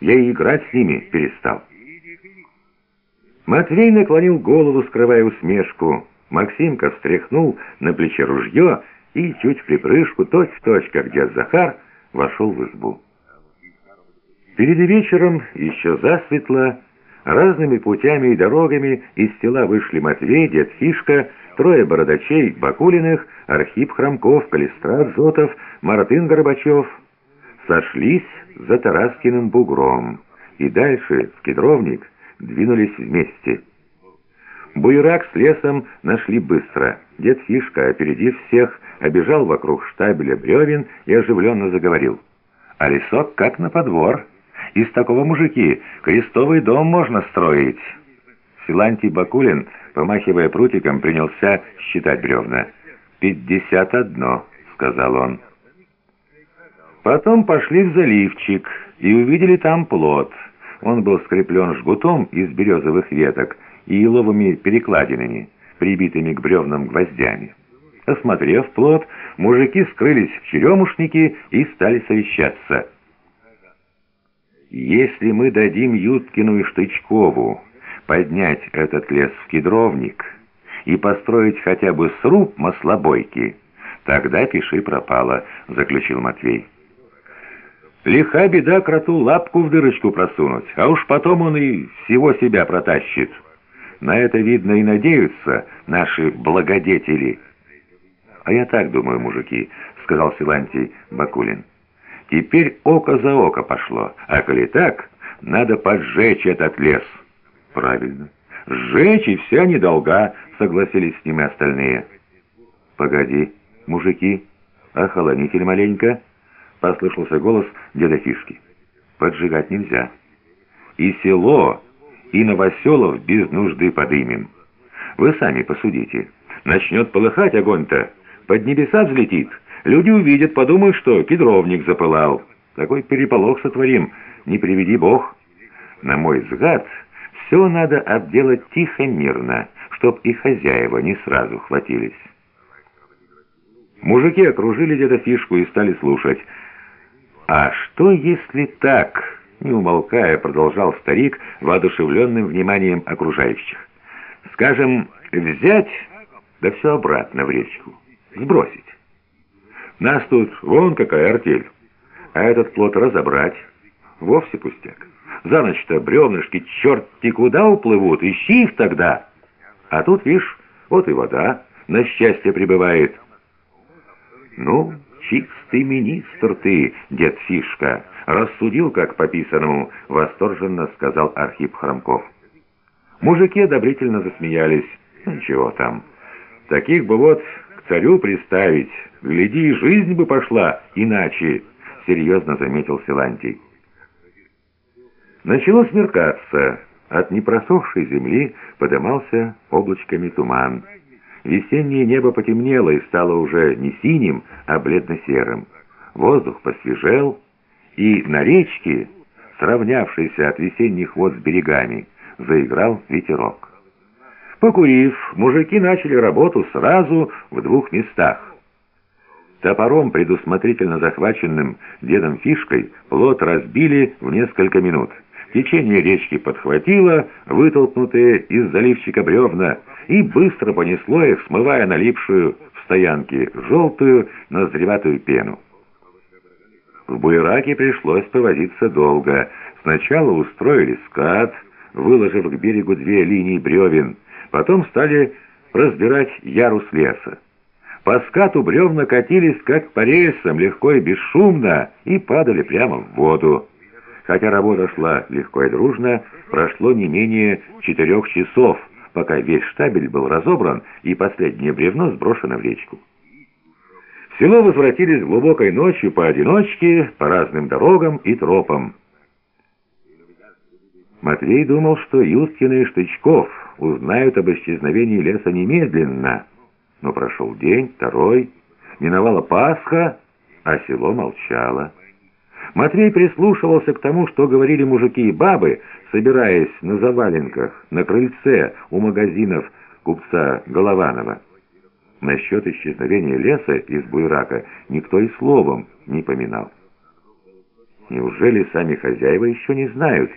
я и играть с ними перестал. Матвей наклонил голову, скрывая усмешку. Максимка встряхнул на плече ружье и чуть припрыжку, точь-в-точь, -точь, как дед Захар, вошел в избу. Перед вечером, еще засветло, разными путями и дорогами из села вышли Матвей, дед Фишка, трое бородачей Бакулиных, Архип Хромков, Калистрат Зотов, Мартын Горбачев. Сошлись за Тараскиным бугром и дальше, в Кедровник, двинулись вместе. Буерак с лесом нашли быстро. Дед Фишка, опередив всех, обежал вокруг штабеля бревен и оживленно заговорил. «А лесок как на подвор. Из такого мужики крестовый дом можно строить». Силантий Бакулин, помахивая прутиком, принялся считать бревна. «Пятьдесят одно», — сказал он. Потом пошли в заливчик и увидели там плод. Он был скреплен жгутом из березовых веток и еловыми перекладинами, прибитыми к бревнам гвоздями. Осмотрев плод, мужики скрылись в черемушнике и стали совещаться. «Если мы дадим Юткину и Штычкову поднять этот лес в кедровник и построить хотя бы сруб маслобойки, тогда пиши пропало», — заключил Матвей. «Лиха беда кроту лапку в дырочку просунуть, а уж потом он и всего себя протащит. На это, видно, и надеются наши благодетели». «А я так думаю, мужики», — сказал Силантий Бакулин. «Теперь око за око пошло, а коли так, надо поджечь этот лес». «Правильно. Сжечь и вся недолга», — согласились с ним и остальные. «Погоди, мужики, охолонитель маленько», — послышался голос деда Фишки. «Поджигать нельзя. И село, и новоселов без нужды подымем. Вы сами посудите. Начнет полыхать огонь-то» под небеса взлетит. Люди увидят, подумают, что кедровник запылал. Такой переполох сотворим, не приведи Бог. На мой взгляд, все надо обделать тихо-мирно, чтоб и хозяева не сразу хватились. Мужики окружили деда Фишку и стали слушать. «А что, если так?» — не умолкая, продолжал старик, воодушевленным вниманием окружающих. «Скажем, взять, да все обратно в речку» сбросить. Нас тут вон какая артель, а этот плод разобрать вовсе пустяк. За ночь-то бревнышки черти куда уплывут, ищи их тогда. А тут, видишь, вот и вода на счастье прибывает. Ну, чистый министр ты, дед Фишка, рассудил, как по писанному, восторженно сказал Архип Хромков. Мужики одобрительно засмеялись. Ничего там. Таких бы вот царю приставить. Гляди, жизнь бы пошла иначе», — серьезно заметил Силантий. Начало смеркаться. От непросохшей земли подымался облачками туман. Весеннее небо потемнело и стало уже не синим, а бледно-серым. Воздух посвежел, и на речке, сравнявшейся от весенних вод с берегами, заиграл ветерок. Покурив, мужики начали работу сразу в двух местах. Топором, предусмотрительно захваченным дедом Фишкой, плот разбили в несколько минут. Течение речки подхватило вытолкнутые из заливчика бревна и быстро понесло их, смывая налипшую в стоянке желтую ноздреватую пену. В Буераке пришлось повозиться долго. Сначала устроили скат, выложив к берегу две линии бревен, Потом стали разбирать ярус леса. По скату бревна катились, как по рельсам, легко и бесшумно, и падали прямо в воду. Хотя работа шла легко и дружно, прошло не менее четырех часов, пока весь штабель был разобран и последнее бревно сброшено в речку. В село возвратились глубокой ночью поодиночке, по разным дорогам и тропам. Матвей думал, что Юткина и Штычков узнают об исчезновении леса немедленно. Но прошел день, второй, миновала Пасха, а село молчало. Матвей прислушивался к тому, что говорили мужики и бабы, собираясь на заваленках, на крыльце у магазинов купца Голованова. Насчет исчезновения леса из Буйрака никто и словом не поминал. Неужели сами хозяева еще не знают,